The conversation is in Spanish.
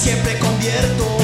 siempre convierto.